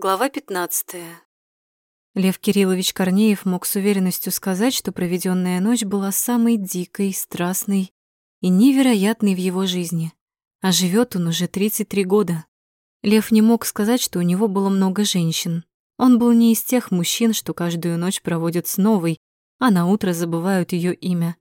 Глава 15. Лев Кириллович Корнеев мог с уверенностью сказать, что проведенная ночь была самой дикой, страстной и невероятной в его жизни. А живет он уже 33 года. Лев не мог сказать, что у него было много женщин. Он был не из тех мужчин, что каждую ночь проводят с новой, а на утро забывают ее имя.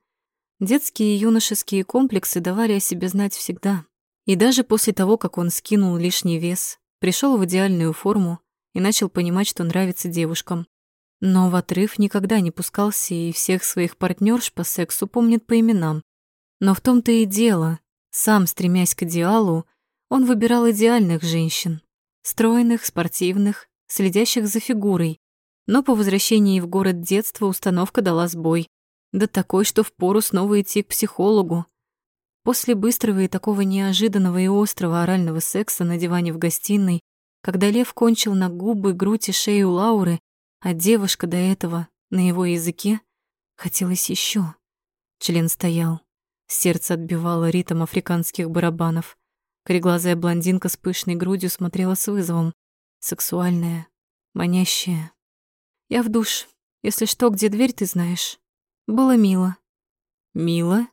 Детские и юношеские комплексы давали о себе знать всегда. И даже после того, как он скинул лишний вес, пришел в идеальную форму, и начал понимать, что нравится девушкам. Но в отрыв никогда не пускался и всех своих партнерш по сексу помнит по именам. Но в том-то и дело, сам стремясь к идеалу, он выбирал идеальных женщин. Стройных, спортивных, следящих за фигурой. Но по возвращении в город детства установка дала сбой. Да такой, что впору снова идти к психологу. После быстрого и такого неожиданного и острого орального секса на диване в гостиной когда лев кончил на губы, грудь и шею Лауры, а девушка до этого на его языке, хотелось еще. Член стоял. Сердце отбивало ритм африканских барабанов. Кореглазая блондинка с пышной грудью смотрела с вызовом. Сексуальная, манящая. «Я в душ. Если что, где дверь, ты знаешь?» Было мило. «Мило?»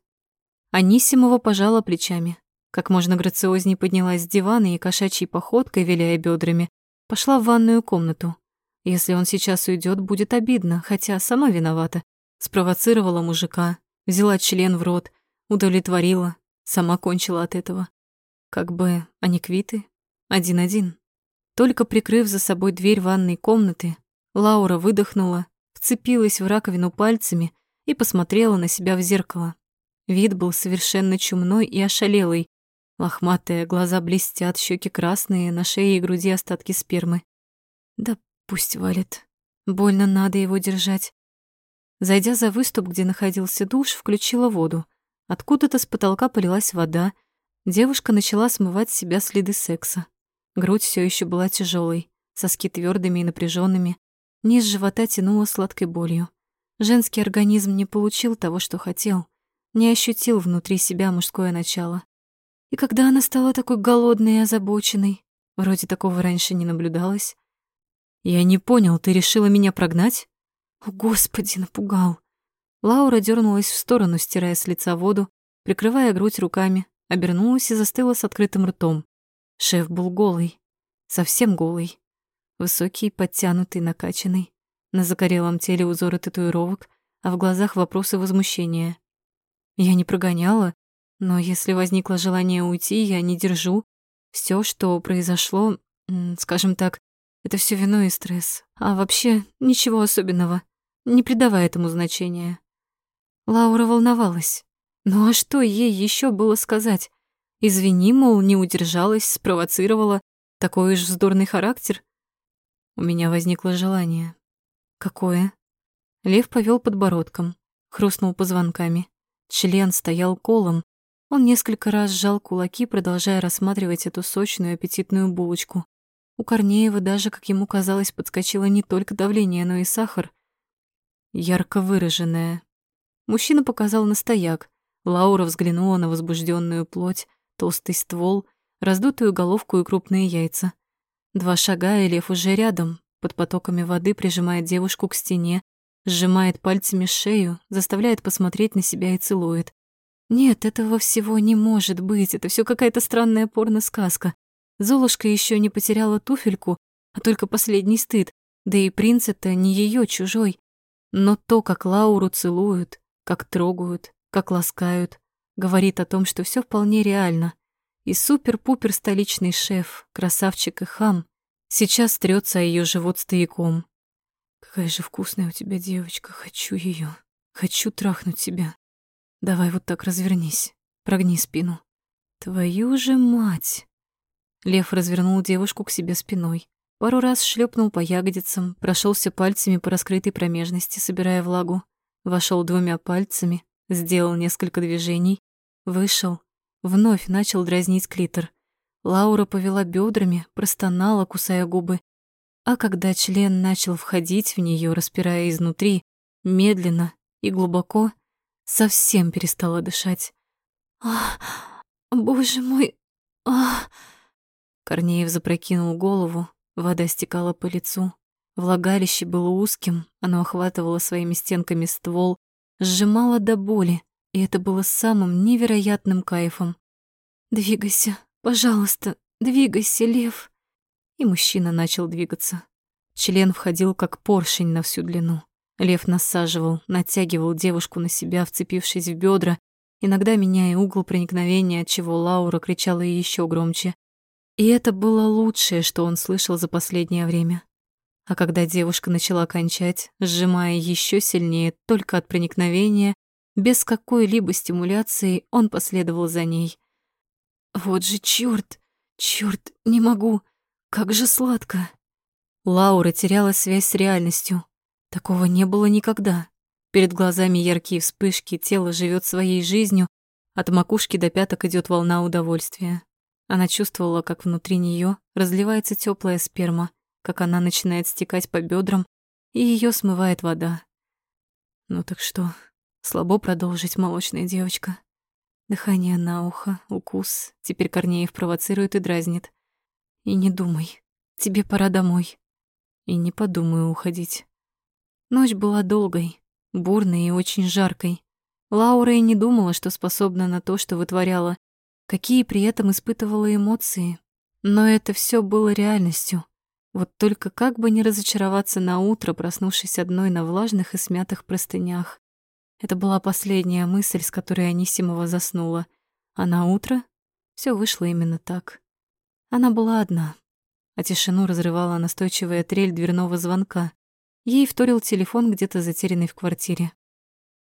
Анисимова пожала плечами как можно грациозней поднялась с дивана и кошачьей походкой, виляя бедрами, пошла в ванную комнату. Если он сейчас уйдет, будет обидно, хотя сама виновата. Спровоцировала мужика, взяла член в рот, удовлетворила, сама кончила от этого. Как бы они квиты, один-один. Только прикрыв за собой дверь ванной комнаты, Лаура выдохнула, вцепилась в раковину пальцами и посмотрела на себя в зеркало. Вид был совершенно чумной и ошалелый, Лохматые, глаза блестят, щеки красные, на шее и груди остатки спермы. Да пусть валит. Больно надо его держать. Зайдя за выступ, где находился душ, включила воду. Откуда-то с потолка полилась вода. Девушка начала смывать с себя следы секса. Грудь все еще была тяжелой, соски твердыми и напряженными. Низ живота тянуло сладкой болью. Женский организм не получил того, что хотел, не ощутил внутри себя мужское начало. И когда она стала такой голодной и озабоченной, вроде такого раньше не наблюдалось. «Я не понял, ты решила меня прогнать?» «О, Господи, напугал!» Лаура дернулась в сторону, стирая с лица воду, прикрывая грудь руками, обернулась и застыла с открытым ртом. Шеф был голый, совсем голый. Высокий, подтянутый, накачанный. На загорелом теле узоры татуировок, а в глазах вопросы возмущения. Я не прогоняла, но если возникло желание уйти, я не держу. Все, что произошло, скажем так, это все вино и стресс. А вообще ничего особенного. Не придавая этому значения. Лаура волновалась. Ну а что ей еще было сказать? Извини, мол, не удержалась, спровоцировала. Такой уж вздорный характер. У меня возникло желание. Какое? Лев повел подбородком, хрустнул позвонками. Член стоял колом, он несколько раз сжал кулаки, продолжая рассматривать эту сочную аппетитную булочку. У Корнеева даже, как ему казалось, подскочило не только давление, но и сахар. Ярко выраженное. Мужчина показал на стояк. Лаура взглянула на возбужденную плоть, толстый ствол, раздутую головку и крупные яйца. Два шага, и лев уже рядом, под потоками воды прижимает девушку к стене, сжимает пальцами шею, заставляет посмотреть на себя и целует. Нет, этого всего не может быть. Это все какая-то странная порно-сказка. Золушка еще не потеряла туфельку, а только последний стыд. Да и принц это не ее чужой. Но то, как Лауру целуют, как трогают, как ласкают, говорит о том, что все вполне реально. И супер-пупер столичный шеф, красавчик и хам, сейчас трется о ее живот стояком. Какая же вкусная у тебя девочка, хочу ее, хочу трахнуть тебя. Давай вот так развернись, прогни спину. Твою же мать! Лев развернул девушку к себе спиной. Пару раз шлепнул по ягодицам, прошелся пальцами по раскрытой промежности, собирая влагу. Вошел двумя пальцами, сделал несколько движений, вышел, вновь начал дразнить клитор. Лаура повела бедрами, простонала, кусая губы. А когда член начал входить в нее, распирая изнутри, медленно и глубоко, совсем перестала дышать. «Ах, боже мой, ах!» Корнеев запрокинул голову, Вода стекала по лицу. Влагалище было узким, оно охватывало своими стенками ствол, сжимало до боли, и это было самым невероятным кайфом. «Двигайся, пожалуйста, двигайся, лев!» И мужчина начал двигаться. Член входил как поршень на всю длину. Лев насаживал, натягивал девушку на себя, вцепившись в бедра, иногда меняя угол проникновения, отчего Лаура кричала еще громче. И это было лучшее, что он слышал за последнее время. А когда девушка начала кончать, сжимая еще сильнее только от проникновения, без какой-либо стимуляции он последовал за ней. Вот же чёрт, чёрт, не могу, как же сладко. Лаура теряла связь с реальностью. Такого не было никогда. Перед глазами яркие вспышки, тело живет своей жизнью, от макушки до пяток идет волна удовольствия. Она чувствовала, как внутри нее разливается теплая сперма, как она начинает стекать по бедрам, и ее смывает вода. Ну так что, Слабо продолжить, молочная девочка. Дыхание на ухо, укус. Теперь Корнеев провоцирует и дразнит. И не думай, тебе пора домой. И не подумаю уходить. Ночь была долгой, бурной и очень жаркой. Лаура и не думала, что способна на то, что вытворяла, какие при этом испытывала эмоции. Но это все было реальностью. Вот только как бы не разочароваться на утро, проснувшись одной на влажных и смятых простынях. Это была последняя мысль, с которой Анисимова заснула. А на утро все вышло именно так. Она была одна, а тишину разрывала настойчивая трель дверного звонка. Ей вторил телефон где-то затерянный в квартире.